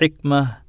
حكمة